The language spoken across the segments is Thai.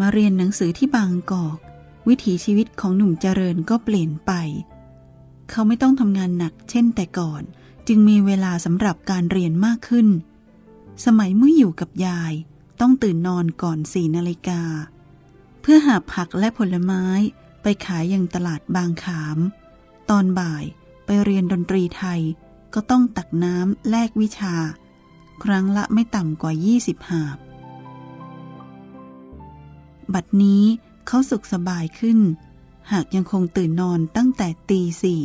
มาเรียนหนังสือที่บางกอก วิถีชีวิตของหนุ่มเจริญก็เปลี่ยนไป เขาไม่ต้องทำงานหนักเช่นแต่ก่อน จึงมีเวลาสำหรับการเรียนมากขึ้น สมัยเมื่ออยู่กับยาย ต้องตื่นนอนก่อนสี่นาฬิกา เพื่อหาผักและผลไม้ไปขายยังตลาดบางขาม ตอนบ่ายไปเรียนดนตรีไทยก็ต้องตักน้ำแลกวิชา ครั้งละไม่ต่ำกว่า 20 หาบ บัดนี้เขาสุขสบายขึ้น หากยังคงตื่นนอนตั้งแต่ตีสี่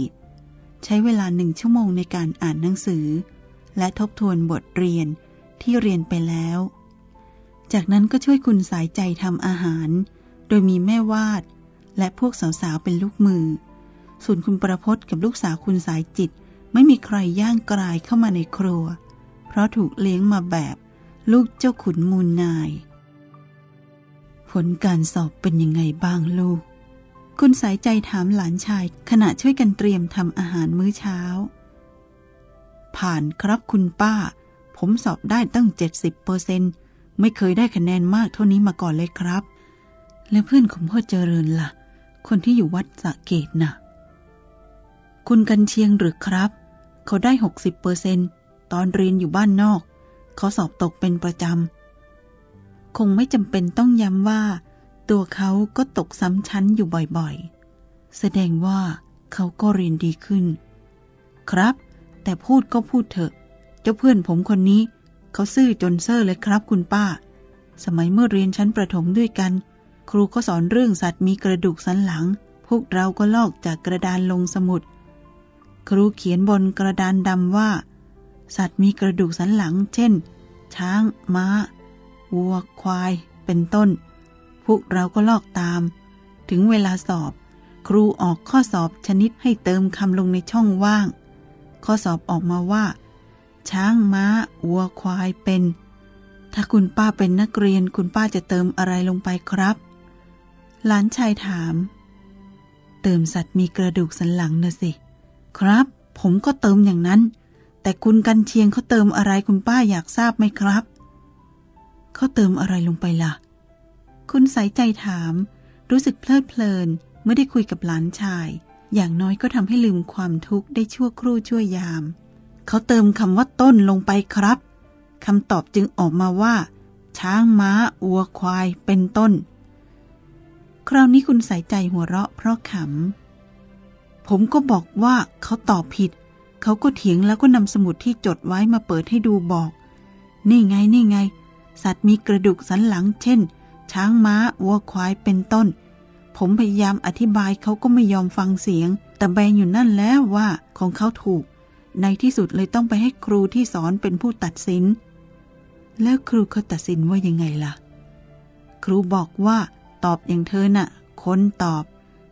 ใช้เวลาหนึ่งชั่วโมงในการอ่านหนังสือ และทบทวนบทเรียนที่เรียนไปแล้ว จากนั้นก็ช่วยคุณสายใจทำอาหาร โดยมีแม่วาด และพวกสาวๆเป็นลูกมือ ส่วนคุณประพศกับลูกสาวคุณสายจิต ไม่มีใครย่างกลายเข้ามาในครัว เพราะถูกเลี้ยงมาแบบลูกเจ้าขุนมูลนาย ผลการสอบเป็นยังไงบ้างลูก คุณสายใจถามหลานชาย ขณะช่วยกันเตรียมทำอาหารมื้อเช้า ผ่านครับคุณป้า ผมสอบได้ตั้ง 70เปอร์เซนไม่เคยได้คะแนนมากเท่านี้มาก่อนเลยครับ และเพื่อนของพ่อเจริญละ่ะ คนที่อยู่วัดสะเกตนะ่ะ คุณกันเชียงหรือครับ เขาได้ 60เปอร์เซนตอนเรียนอยู่บ้านนอก เขาสอบตกเป็นประจำ คงไม่จำเป็นต้องย้ำว่า ตัวเขาก็ตกซ้ำชั้นอยู่บ่อยๆ แสดงว่าเขาก็เรียนดีขึ้น ครับ แต่พูดก็พูดเถอะ เจ้าเพื่อนผมคนนี้ เขาซื่อจนเซ่อเลยครับคุณป้า สมัยเมื่อเรียนชั้นประถมด้วยกัน ครูก็สอนเรื่องสัตว์มีกระดูกสันหลัง พวกเราก็ลอกจากกระดานลงสมุด ครูเขียนบนกระดานดำว่า สัตว์มีกระดูกสันหลัง เช่น ช้างม้า วัวควาย เป็นต้น พวกเราก็ลอกตาม ถึงเวลาสอบ ครูออกข้อสอบชนิดให้เติมคำลงในช่องว่าง ข้อสอบออกมาว่า ช้างม้าวัวควายเป็น ถ้าคุณป้าเป็นนักเรียนคุณป้าจะเติมอะไรลงไปครับ หลานชายถาม เติมสัตว์มีกระดูกสันหลังนะสิ ครับ ผมก็เติมอย่างนั้นแต่คุณกันเชียงเขาเติมอะไรคุณป้าอยากทราบไหมครับ เขาเติมอะไรลงไปล่ะ คุณสายใจถาม รู้สึกเพลิดเพลินเมื่อได้คุยกับหลานชาย อย่างน้อยก็ทำให้ลืมความทุกข์ได้ชั่วครู่ชั่วยาม เขาเติมคำว่าต้นลงไปครับคำตอบจึงออกมาว่า ช้างม้าวัวควายเป็นต้น คราวนี้คุณสายใจหัวเราะเพราะขำ ผมก็บอกว่าเขาตอบผิด เขาก็เถียงแล้วก็นำสมุดที่จดไว้มาเปิดให้ดูบอก นี่ไงนี่ไง สัตว์มีกระดูกสันหลังเช่น ช้างม้าวัวควายเป็นต้น ผมพยายามอธิบายเขาก็ไม่ยอมฟังเสียง แต่แบงอยู่นั่นแล้วว่าของเขาถูก ในที่สุดเลยต้องไปให้ครูที่สอนเป็นผู้ตัดสิน แล้วครูเขาตัดสินว่ายังไงล่ะ ครูบอกว่า ตอบอย่างเธอน่ะ คนตอบ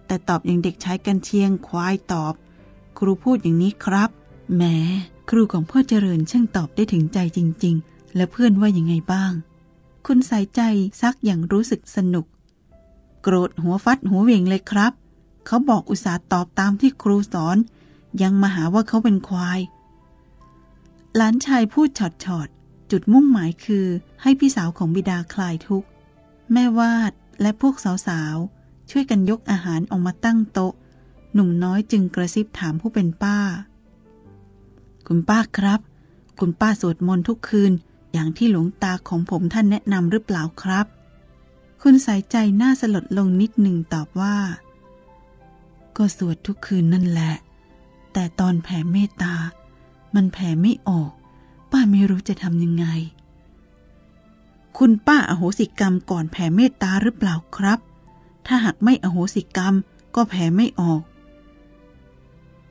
แต่ตอบอย่างเด็กชายกันเชียงควายตอบ ครูพูดอย่างนี้ครับแหมครูของพ่อเจริญช่างตอบได้ถึงใจจริง ๆ และเพื่อนว่ายังไงบ้าง คุณสายใจซักอย่างรู้สึกสนุก โกรธหัวฟัดหัวเวงเลยครับ เขาบอกอุตส่าห์ตอบตามที่ครูสอน ยังมาหาว่าเขาเป็นควาย หลานชายพูดฉอดฉอดจุดมุ่งหมายคือให้พี่สาวของบิดาคลายทุกข์ แม่วาดและพวกสาวๆ ช่วยกันยกอาหารออกมาตั้งโต๊ะ หนุ่มน้อยจึงกระซิบถามผู้เป็นป้า คุณป้าครับ คุณป้าสวดมนต์ทุกคืน อย่างที่หลวงตาของผมท่านแนะนำหรือเปล่าครับ คุณสายใจน้าสลดลงนิดหนึ่งตอบว่า ก็สวดทุกคืนนั่นแหละ แต่ตอนแผ่เมตตา มันแผ่ไม่ออก ป้าไม่รู้จะทำยังไง คุณป้าอโหสิกรรมก่อนแผ่เมตตาหรือเปล่าครับ ถ้าหากไม่อโหสิกรรมก็แผ่ไม่ออก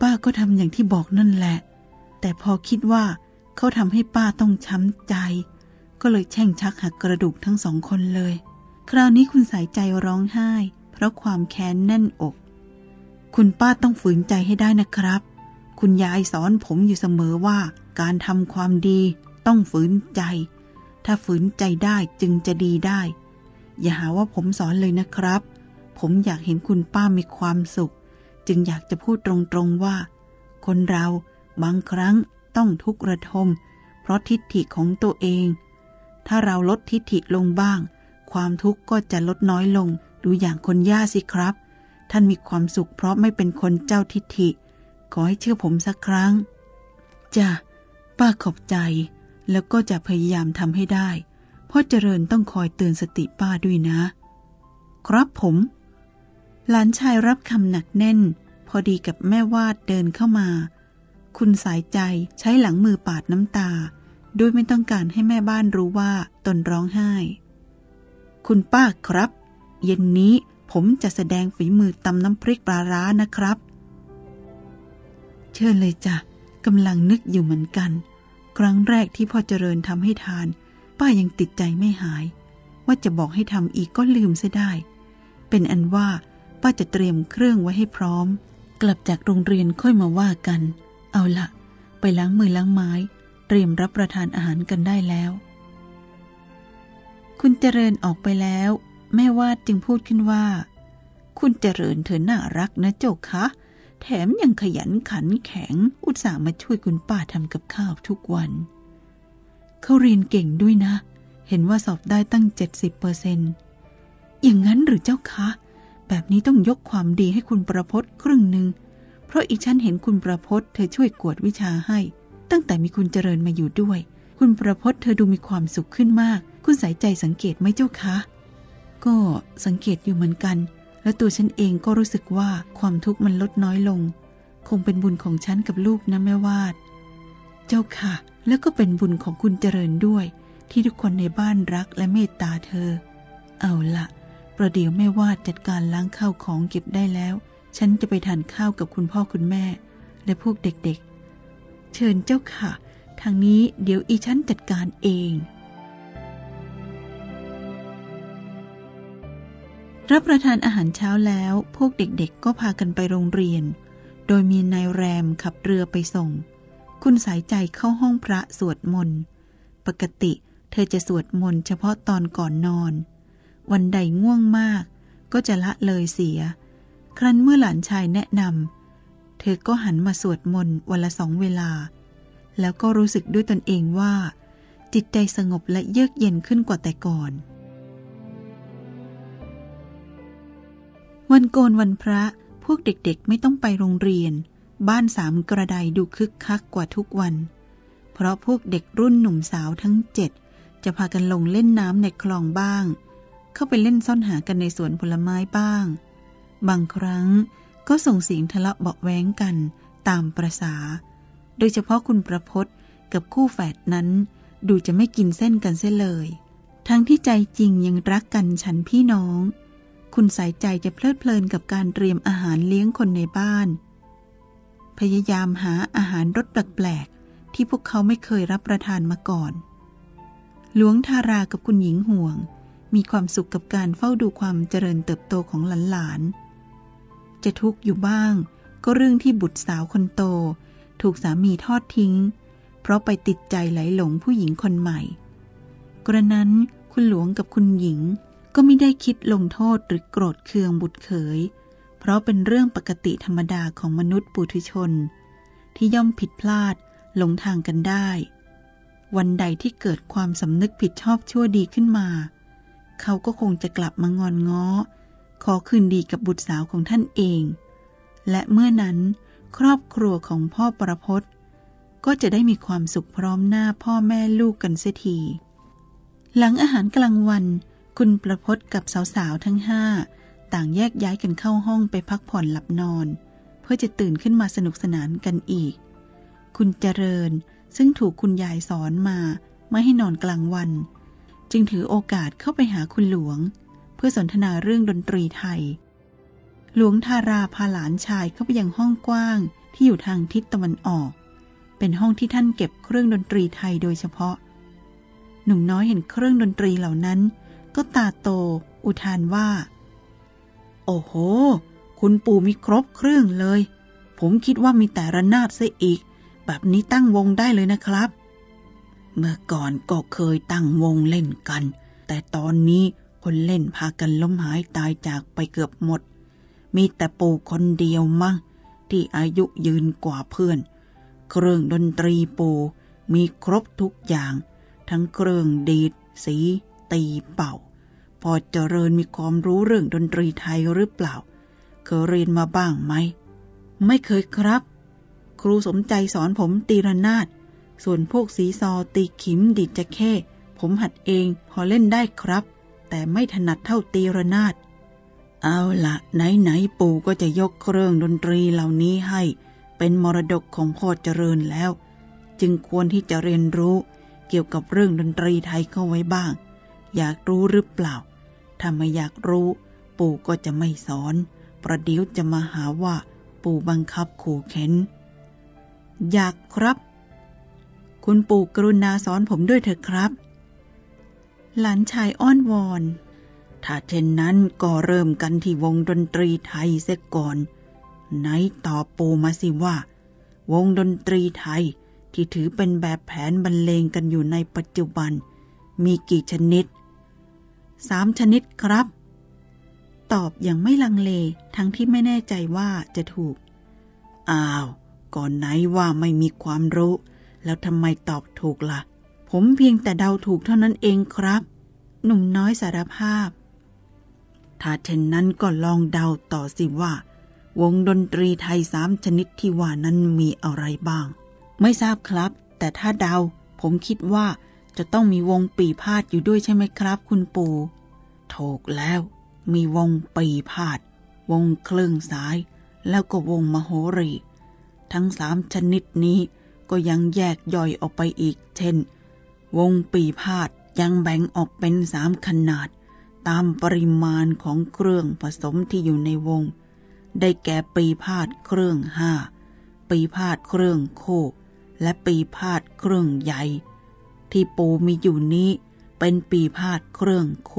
ป้าก็ทำอย่างที่บอกนั่นแหละ แต่พอคิดว่า เขาทำให้ป้าต้องช้ำใจ ก็เลยแช่งชักหักกระดูกทั้งสองคนเลย คราวนี้คุณสายใจร้องไห้ เพราะความแค้นแน่นอก คุณป้าต้องฝืนใจให้ได้นะครับ คุณยายสอนผมอยู่เสมอว่าการทำความดีต้องฝืนใจ ถ้าฝืนใจได้จึงจะดีได้ อย่าหาว่าผมสอนเลยนะครับ ผมอยากเห็นคุณป้ามีความสุข จึงอยากจะพูดตรงๆว่า คนเราบางครั้ง ต้องทุกข์ระทม เพราะทิฏฐิของตัวเอง ถ้าเราลดทิฏฐิลงบ้าง ความทุกข์ก็จะลดน้อยลง ดูอย่างคนย่าสิครับ ท่านมีความสุขเพราะไม่เป็นคนเจ้าทิฏฐิ ขอให้เชื่อผมสักครั้ง จ้ะ ป้าขอบใจ แล้วก็จะพยายามทำให้ได้ พ่อเจริญต้องคอยเตือนสติป้าด้วยนะ ครับผม หลานชายรับคำหนักแน่น พอดีกับแม่วาดเดินเข้ามา คุณสายใจใช้หลังมือปาดน้ำตาโดยไม่ต้องการให้แม่บ้านรู้ว่าตนร้องไห้ คุณป้าครับ เย็นนี้ผมจะแสดงฝีมือตำน้ำพริกปลาร้านะครับ เชิญเลยจ้ะกำลังนึกอยู่เหมือนกัน ครั้งแรกที่พ่อเจริญทำให้ทาน ป้ายังติดใจไม่หาย ว่าจะบอกให้ทำอีกก็ลืมเสียได้ เป็นอันว่าป้าจะเตรียมเครื่องไว้ให้พร้อม กลับจากโรงเรียนค่อยมาว่ากัน เอาละไปล้างมือล้างไม้ เตรียมรับประทานอาหารกันได้แล้ว คุณเจริญออกไปแล้ว แม่วาดจึงพูดขึ้นว่า คุณเจริญเธอน่ารักนะเจ้าคะ แถมยังขยันขันแข็ง อุตส่าห์มาช่วยคุณป้าทำกับข้าวทุกวันเขาเรียนเก่งด้วยนะ เห็นว่าสอบได้ตั้ง 70เปอร์เซนอย่างนั้นหรือเจ้าคะ แบบนี้ต้องยกความดีให้คุณประพศครึ่งหนึ่ง เพราะอีฉันเห็นคุณประพศเธอช่วยกวดวิชาให้ ตั้งแต่มีคุณเจริญมาอยู่ด้วย คุณประพศเธอดูมีความสุขขึ้นมาก คุณสายใจสังเกตไหมเจ้าคะ ก็สังเกตอยู่เหมือนกัน และตัวฉันเองก็รู้สึกว่าความทุกข์มันลดน้อยลง คงเป็นบุญของฉันกับลูกนะแม่วาด เจ้าค่ะ แล้วก็เป็นบุญของคุณเจริญด้วย ที่ทุกคนในบ้านรักและเมตตาเธอ เอาละประเดี๋ยวแม่วาดจัดการล้างข้าวของเก็บได้แล้ว ฉันจะไปทานข้าวกับคุณพ่อคุณแม่ และพวกเด็กๆ เชิญเจ้าค่ะ ทางนี้เดี๋ยวอีฉันจัดการเอง รับประทานอาหารเช้าแล้ว พวกเด็กๆ ก็พากันไปโรงเรียน โดยมีนายแรมขับเรือไปส่ง คุณสายใจเข้าห้องพระสวดมนต์ ปกติเธอจะสวดมนต์เฉพาะตอนก่อนนอน วันใดง่วงมากก็จะละเลยเสีย ครั้นเมื่อหลานชายแนะนำเธอก็หันมาสวดมนต์วันละสองเวลา แล้วก็รู้สึกด้วยตนเองว่า จิตใจสงบและเยือกเย็นขึ้นกว่าแต่ก่อน วันโกนวันพระพวกเด็กๆไม่ต้องไปโรงเรียน บ้านสามกระไดดูคึกคักกว่าทุกวัน เพราะพวกเด็กรุ่นหนุ่มสาวทั้งเจ็ดจะพากันลงเล่นน้ำในคลองบ้าง เข้าไปเล่นซ่อนหากันในสวนผลไม้บ้าง บางครั้งก็ส่งเสียงทะเลาะเบาแว้งกันตามประษา โดยเฉพาะคุณประพศกับคู่แฝดนั้น ดูจะไม่กินเส้นกันเสียเลย ทั้งที่ใจจริงยังรักกันฉันพี่น้อง คุณสายใจจะเพลิดเพลินกับการเตรียมอาหารเลี้ยงคนในบ้าน พยายามหาอาหารรสแปลกๆที่พวกเขาไม่เคยรับประทานมาก่อน หลวงทารากับคุณหญิงห่วง มีความสุขกับการเฝ้าดูความเจริญเติบโตของหลานๆ จะทุกข์อยู่บ้าง ก็เรื่องที่บุตรสาวคนโต ถูกสามีทอดทิ้ง เพราะไปติดใจไหลหลงผู้หญิงคนใหม่ กระนั้นคุณหลวงกับคุณหญิงก็ไม่ได้คิดลงโทษหรือโกรธเคืองบุตรเขย เพราะเป็นเรื่องปกติธรรมดาของมนุษย์ปุถุชน ที่ย่อมผิดพลาดหลงทางกันได้ วันใดที่เกิดความสำนึกผิดชอบชั่วดีขึ้นมา เขาก็คงจะกลับมางอนง้อ ขอคืนดีกับบุตรสาวของท่านเอง และเมื่อนั้น ครอบครัวของพ่อประพศก็จะได้มีความสุขพร้อมหน้าพ่อแม่ลูกกันเสียที หลังอาหารกลางวัน คุณประพศกับสาวๆทั้งห้าต่างแยกย้ายกันเข้าห้องไปพักผ่อนหลับนอน เพื่อจะตื่นขึ้นมาสนุกสนานกันอีก คุณเจริญซึ่งถูกคุณยายสอนมา ไม่ให้นอนกลางวัน จึงถือโอกาสเข้าไปหาคุณหลวง พื่อสนทนาเรื่องดนตรีไทย หลวงทาราพาหลานชายเข้าไปยังห้องกว้างที่อยู่ทางทิศตะวันออก เป็นห้องที่ท่านเก็บเครื่องดนตรีไทยโดยเฉพาะ หนุ่มน้อยเห็นเครื่องดนตรีเหล่านั้น ก็ตาโต อุทานว่า โอ้โห คุณปู่มีครบเครื่องเลย ผมคิดว่ามีแต่ระนาดซะอีก แบบนี้ตั้งวงได้เลยนะครับ เมื่อก่อนก็เคยตั้งวงเล่นกัน แต่ตอนนี้ คนเล่นพากันล้มหายตายจากไปเกือบหมด มีแต่ปู่คนเดียวมั้งที่อายุยืนกว่าเพื่อน เครื่องดนตรีปู่มีครบทุกอย่าง ทั้งเครื่องดีด สี ตีเป่าพพอเจริญมีความรู้เรื่องดนตรีไทยหรือเปล่า เคยเรียนมาบ้างไหม ไม่เคยครับ ครูสมใจสอนผมตีระนาด ส่วนพวกสีซอตีขิมดิดจะแค่ ผมหัดเองพอเล่นได้ครับ แต่ไม่ถนัดเท่าตีระนาด เอาละไหนไหนปู่ก็จะยกเครื่องดนตรีเหล่านี้ให้ เป็นมรดกของพ่อเจริญแล้ว จึงควรที่จะเรียนรู้เกี่ยวกับเรื่องดนตรีไทยเข้าไว้บ้าง อยากรู้หรือเปล่า ถ้าไม่อยากรู้ ปู่ก็จะไม่สอน ประเดี๋ยวจะมาหาว่า ปู่บังคับขู่เข็น อยากครับ คุณปู่กรุณาสอนผมด้วยเถอะครับ หลานชายอ้อนวอน ถ้าเช่นนั้นก็เริ่มกันที่วงดนตรีไทยเสียก่อน ไหนตอบปูมาสิว่า วงดนตรีไทยที่ถือเป็นแบบแผนบรรเลงกันอยู่ในปัจจุบัน มีกี่ชนิด สามชนิดครับ ตอบอย่างไม่ลังเลทั้งที่ไม่แน่ใจว่าจะถูก อ้าว ก่อนไหนว่าไม่มีความรู้ แล้วทำไมตอบถูกละ่ะ ผมเพียงแต่เดาถูกเท่านั้นเองครับ หนุ่มน้อยสารภาพ ถ้าเช่นนั้นก็ลองเดาต่อสิว่า วงดนตรีไทยสามชนิดที่ว่านั้นมีอะไรบ้าง ไม่ทราบครับ แต่ถ้าเดา ผมคิดว่าจะต้องมีวงปีพาดอยู่ด้วยใช่ไหมครับ คุณปู่ถูกแล้ว มีวงปีพาด วงเครื่องสาย แล้วก็วงมโหรี ทั้งสามชนิดนี้ก็ยังแยกย่อยออกไปอีก เช่น วงปีพาดยังแบ่งออกเป็นสามขนาด ตามปริมาณของเครื่องผสมที่อยู่ในวง ได้แก่ปีพาดเครื่องห้าปีพาดเครื่องโคกและปีพาดเครื่องใหญ่ ที่ปูมีอยู่นี้เป็นปีพาดเครื่องโค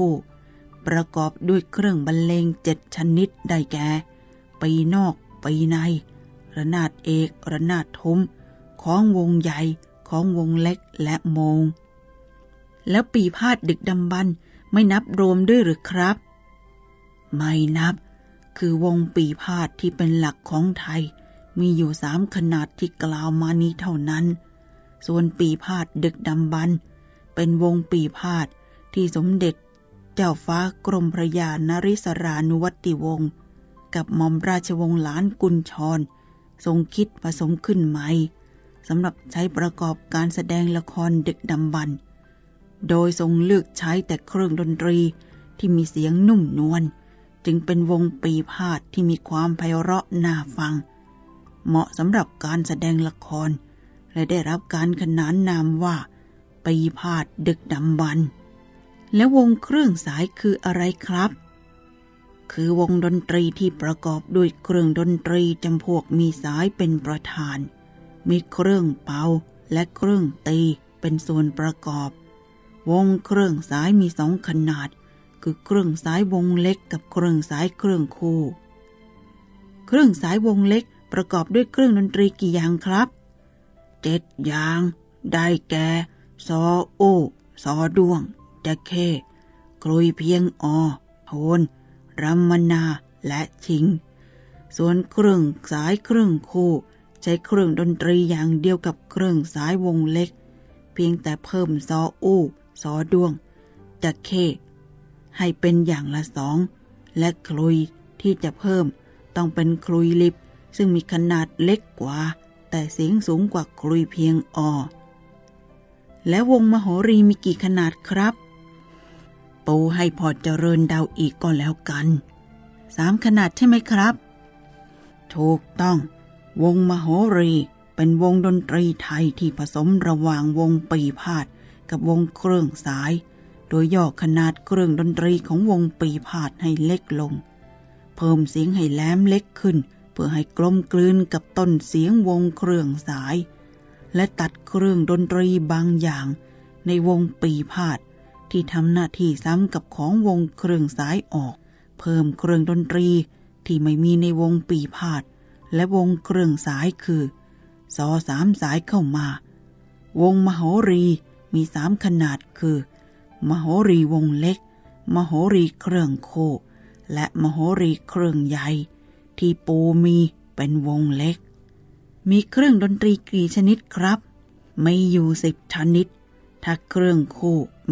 ประกอบด้วยเครื่องบรรเลงเจ็ดชนิดได้แก่ ปีนอก ปีใน ระนาดเอก ระนาดทุ้ม ของวงใหญ่ ของวงเล็กและโมง แล้วปีพาดดึกดำบรรไม่นับรวมด้วยหรือครับ ไม่นับ คือวงปีพาดที่เป็นหลักของไทย มีอยู่สามขนาดที่กล่าวมานี้เท่านั้น ส่วนปีพาดดึกดำบรรเป็นวงปีพาดที่สมเด็จ เจ้าฟ้ากรมพระยานริศรานุวัติวงศ์กับหม่อมราชวงศ์หลานกุญชร ทรงคิดผสมขึ้นใหม่สำหรับใช้ประกอบการแสดงละครดึกดำบรร โดยทรงเลือกใช้แต่เครื่องดนตรีที่มีเสียงนุ่มนวลจึงเป็นวงปีพาดที่มีความไพเราะน่าฟัง เหมาะสำหรับการแสดงละคร และได้รับการขนานนามว่า ปีพาดดึกดำบรรและวงเครื่องสายคืออะไรครับ คือวงดนตรีที่ประกอบด้วยเครื่องดนตรีจำพวกมีสายเป็นประธาน มีเครื่องเป่าและเครื่องตีเป็นส่วนประกอบ วงเครื่องสายมีสองขนาด คือเครื่องสายวงเล็กกับเครื่องสายเครื่องคู่ เครื่องสายวงเล็กประกอบด้วยเครื่องดนตรีกี่อย่างครับเจ็ดอย่าง ได้แก่ซอโอซอดวงจะเคกลุยเพียงอโทนรัมมนาและชิง ส่วนเครื่องสายเครื่องคู่ ใช้เครื่องดนตรีอย่างเดียวกับเครื่องสายวงเล็ก เพียงแต่เพิ่มซออู้ ซอดวง จะเคให้เป็นอย่างละสอง และคลุยที่จะเพิ่มต้องเป็นคลุยลิบ ซึ่งมีขนาดเล็กกว่า แต่เสียงสูงกว่าครุยเพียงออและวงมโหรีมีกี่ขนาดครับ ปูให้พอเจริญเดาอีกก็แล้วกันสามขนาดใช่ไหมครับ ถูกต้อง วงมโหรีเป็นวงดนตรีไทยที่ผสมระหว่างวงปีพาด กับวงเครื่องสาย โดยย่อขนาดเครื่องดนตรีของวงปีพาดให้เล็กลง เพิ่มเสียงให้แหลมเล็กขึ้น เพื่อให้กลมกลืนกับต้นเสียงวงเครื่องสาย และตัดเครื่องดนตรีบางอย่าง ในวงปีพาดที่ทำหน้าที่ซ้ำกับของวงเครื่องสายออก เพิ่มเครื่องดนตรีที่ไม่มีในวงปีพาดและวงเครื่องสายคือซอสามสายเข้ามา วงมโหรี มีสามขนาดคือ มโหรีวงเล็ก มโหรีเครื่องโค และมโหรีเครื่องใหญ่ ที่ปูมีเป็นวงเล็ก มีเครื่องดนตรีกี่ชนิดครับ ไม่อยู่สิบชนิด ถ้าเครื่องโค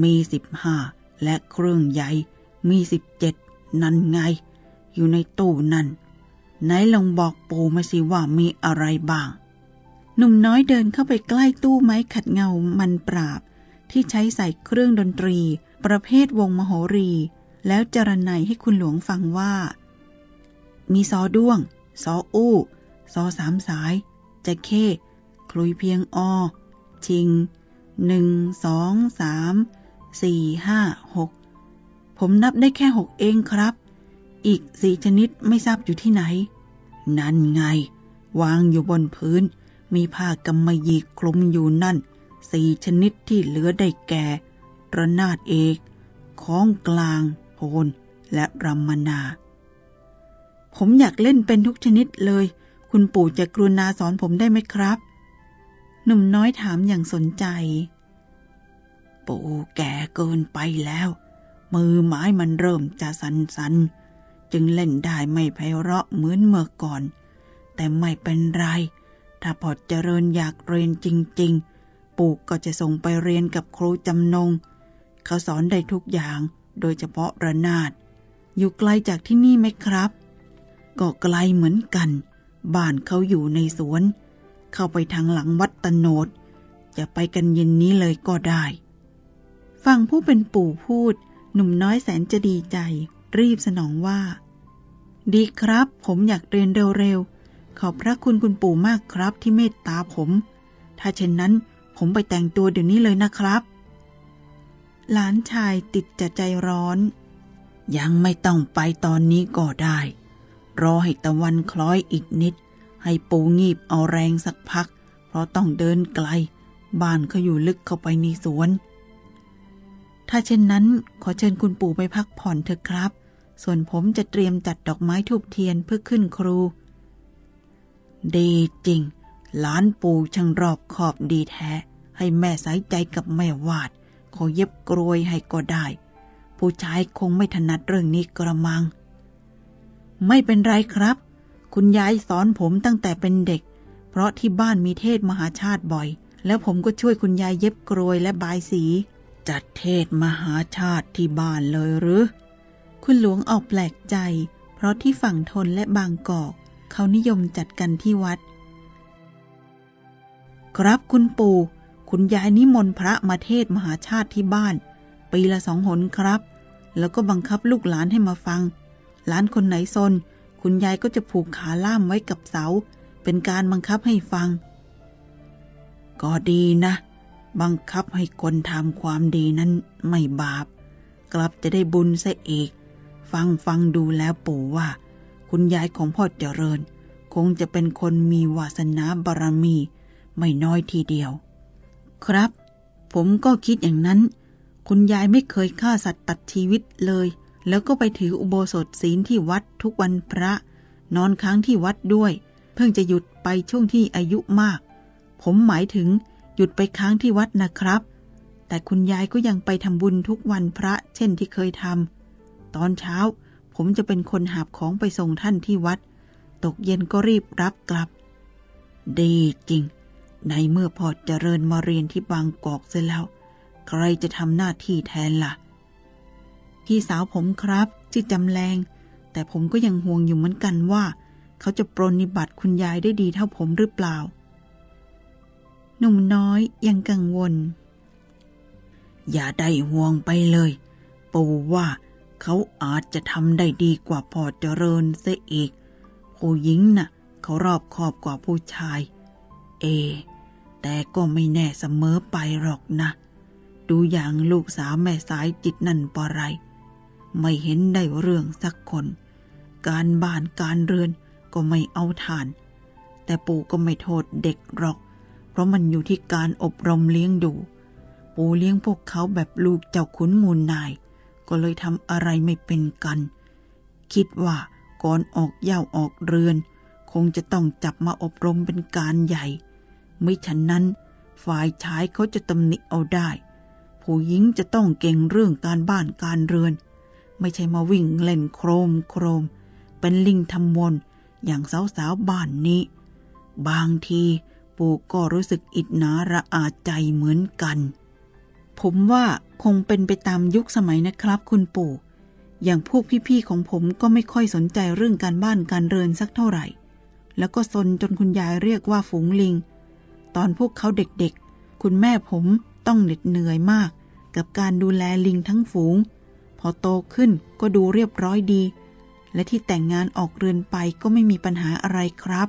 มีสิบห้าและเครื่องใหญ่มีสิบเจ็ดนั่นไง อยู่ในตู้นั่น ไหนลองบอกปู่มาสิว่ามีอะไรบ้างหนุ่มน้อยเดินเข้าไปใกล้ตู้ไม้ขัดเงามันปราบ ที่ใช้ใส่เครื่องดนตรี ประเภทวงมโหรี แล้วจรนัยให้คุณหลวงฟังว่า มีซอด้วง ซออู้ซอสามสาย จะเข้คลุยเพียงอ ชิงหนึ่งสองสามสี่ห้าหกผมนับได้แค่หกเองครับ อีกสี่ชนิดไม่ทราบอยู่ที่ไหน นั่นไง วางอยู่บนพื้น มีผ้ากำมะหยี่คลุมอยู่นั่น สี่ชนิดที่เหลือได้แก่ระนาดเอกของกลางโหนและรัมมนา ผมอยากเล่นเป็นทุกชนิดเลย คุณปู่จะกรุณาสอนผมได้ไหมครับ หนุ่มน้อยถามอย่างสนใจ ปู่แก่เกินไปแล้ว มือไม้มันเริ่มจะสันสันจึงเล่นได้ไม่ไพเราะเหมือนเมื่อก่อน แต่ไม่เป็นไร ถ้าพอเจริญอยากเรียนจริงๆ ปู่ก็จะส่งไปเรียนกับครูจำนง เขาสอนได้ทุกอย่าง โดยเฉพาะระนาด อยู่ไกลจากที่นี่ไหมครับ ก็ไกลเหมือนกัน บ้านเขาอยู่ในสวน เข้าไปทางหลังวัดตโนด จะไปกันเย็นนี้เลยก็ได้ ฟังผู้เป็นปู่พูด หนุ่มน้อยแสนจะดีใจ รีบสนองว่า ดีครับ ผมอยากเรียนเร็วๆขอบพระคุณคุณปู่มากครับที่เมตตาผม ถ้าเช่นนั้น ผมไปแต่งตัวเดี๋ยวนี้เลยนะครับ หลานชายติดจะใจร้อน ยังไม่ต้องไปตอนนี้ก็ได้ รอให้ตะวันคล้อยอีกนิด ให้ปูงีบเอาแรงสักพัก เพราะต้องเดินไกล บ้านเขาอยู่ลึกเข้าไปในสวน ถ้าเช่นนั้นขอเชิญคุณปู่ไปพักผ่อนเถอะครับ ส่วนผมจะเตรียมจัดดอกไม้ทูบเทียนเพื่อขึ้นครู ดีจริงหลานปู่ช่างรอบขอบดีแท้ ให้แม่ใส่ใจกับแม่วาด ขอเย็บกรวยให้ก็ได้ ผู้ชายคงไม่ถนัดเรื่องนี้กระมัง ไม่เป็นไรครับ คุณยายสอนผมตั้งแต่เป็นเด็ก เพราะที่บ้านมีเทศมหาชาติบ่อย แล้วผมก็ช่วยคุณยายเย็บกรวยและบายสี จัดเทศมหาชาติที่บ้านเลยหรือ คุณหลวงออกแปลกใจ เพราะที่ฝั่งทนและบางกอกเขานิยมจัดกันที่วัด ครับคุณปู่ คุณยายนิมนต์พระมาเทศมหาชาติที่บ้าน ปีละสองหนครับ แล้วก็บังคับลูกหลานให้มาฟัง หลานคนไหนซน คุณยายก็จะผูกขาล่ามไว้กับเสา เป็นการบังคับให้ฟัง ก็ดีนะ บังคับให้คนทำความดีนั้นไม่บาป กลับจะได้บุญซะอีกฟังฟังดูแล้วปู่ว่า คุณยายของพ่อเจริญ คงจะเป็นคนมีวาสนาบารมี ไม่น้อยทีเดียว ครับ ผมก็คิดอย่างนั้น คุณยายไม่เคยฆ่าสัตว์ตัดชีวิตเลย แล้วก็ไปถืออุโบสถศีลที่วัดทุกวันพระ นอนค้างที่วัดด้วย เพิ่งจะหยุดไปช่วงที่อายุมาก ผมหมายถึงหยุดไปค้างที่วัดนะครับ แต่คุณยายก็ยังไปทำบุญทุกวันพระเช่นที่เคยทำตอนเช้า ผมจะเป็นคนหาบของไปส่งท่านที่วัด ตกเย็นก็รีบรับกลับ ดีจริง ในเมื่อพอเจริญมาเรียนที่บางกอกเสร็จแล้ว ใครจะทำหน้าที่แทนละ่ะ พี่สาวผมครับชื่อจำแรง แต่ผมก็ยังห่วงอยู่เหมือนกันว่า เขาจะปรนนิบัติคุณยายได้ดีเท่าผมหรือเปล่า หนุ่มน้อยยังกังวล อย่าได้ห่วงไปเลย ปู่ว่าเขาอาจจะทำได้ดีกว่าพอเจริญเสียอีกผู้หญิงน่ะ เขารอบคอบกว่าผู้ชาย เอ แต่ก็ไม่แน่เสมอไปหรอกนะ ดูอย่างลูกสาวแม่สายจิตนั่นปะไร ไม่เห็นได้เรื่องสักคน การบ้านการเรือนก็ไม่เอาทาน แต่ปู่ก็ไม่โทษเด็กหรอก เพราะมันอยู่ที่การอบรมเลี้ยงดู ปู่เลี้ยงพวกเขาแบบลูกเจ้าขุนมูลนาย ก็เลยทำอะไรไม่เป็นกัน คิดว่าก่อนออกเย่าออกเรือน คงจะต้องจับมาอบรมเป็นการใหญ่ ไม่ฉะนั้น ฝ่ายชายเขาจะตำหนิเอาได้ ผู้หญิงจะต้องเก่งเรื่องการบ้านการเรือน ไม่ใช่มาวิ่งเล่นโครมโครม เป็นลิงทำมนอย่างสาวๆบ้านนี้ บางทีปู่ก็รู้สึกอิจนาระอาใจเหมือนกัน ผมว่าคงเป็นไปตามยุคสมัยนะครับ คุณปู่ อย่างพวกพี่ๆของผมก็ไม่ค่อยสนใจเรื่องการบ้านการเรือนสักเท่าไหร่ แล้วก็ซนจนคุณยายเรียกว่าฝูงลิง ตอนพวกเขาเด็กๆ คุณแม่ผมต้องเหน็ดเหนื่อยมาก กับการดูแลลิงทั้งฝูง พอโตขึ้นก็ดูเรียบร้อยดี และที่แต่งงานออกเรือนไปก็ไม่มีปัญหาอะไรครับ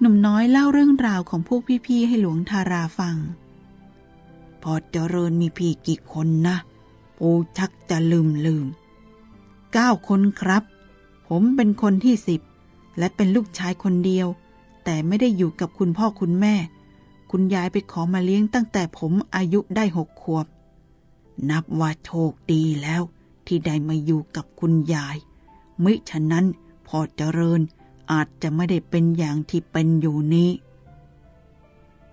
หนุ่มน้อยเล่าเรื่องราวของพวกพี่ๆให้หลวงทาราฟัง พอเจริญมีพี่กี่คนนะปูชักจะลืมลืมเก้าคนครับ ผมเป็นคนที่สิบและเป็นลูกชายคนเดียว แต่ไม่ได้อยู่กับคุณพ่อคุณแม่ คุณยายไปขอมาเลี้ยงตั้งแต่ผมอายุได้หกขวบ นับว่าโชคดีแล้ว ที่ได้มาอยู่กับคุณยาย มิฉะนั้นพอเจริญอาจจะไม่ได้เป็นอย่างที่เป็นอยู่นี้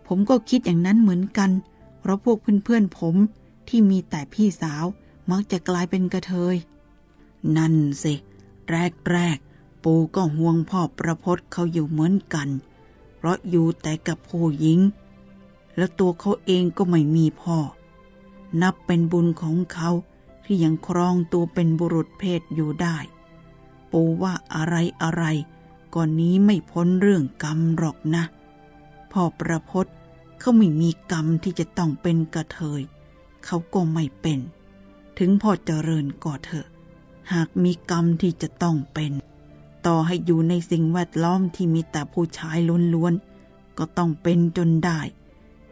ผมก็คิดอย่างนั้นเหมือนกัน เพราะพวกเพื่อนๆผมที่มีแต่พี่สาวมักจะกลายเป็นกระเทย นั่นสิ แรกๆ ปูก็ห่วงพ่อประพศเขาอยู่เหมือนกัน เพราะอยู่แต่กับผู้หญิง แล้วตัวเขาเองก็ไม่มีพ่อ นับเป็นบุญของเขาที่ยังครองตัวเป็นบุรุษเพศอยู่ได้ ปูว่าอะไรอะไรก่อนนี้ไม่พ้นเรื่องกรรมหรอกนะ พ่อประพศเขาไม่มีกรรมที่จะต้องเป็นกระเทย เขาก็ไม่เป็น ถึงพ่อเจริญก็เถอะ หากมีกรรมที่จะต้องเป็น ต่อให้อยู่ในสิ่งแวดล้อมที่มีแต่ผู้ชายล้วนๆก็ต้องเป็นจนได้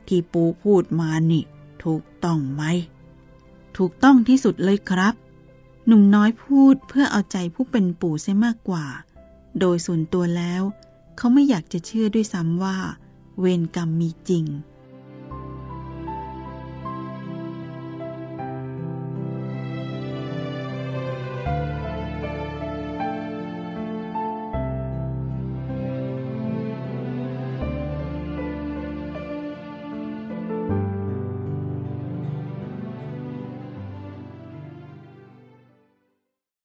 ที่ปูพูดมานี่ ถูกต้องไหม ถูกต้องที่สุดเลยครับ หนุ่มน้อยพูดเพื่อเอาใจผู้เป็นปู่เสียมากกว่า โดยส่วนตัวแล้ว เขาไม่อยากจะเชื่อด้วยซ้ำว่า เวรกรรมมีจริง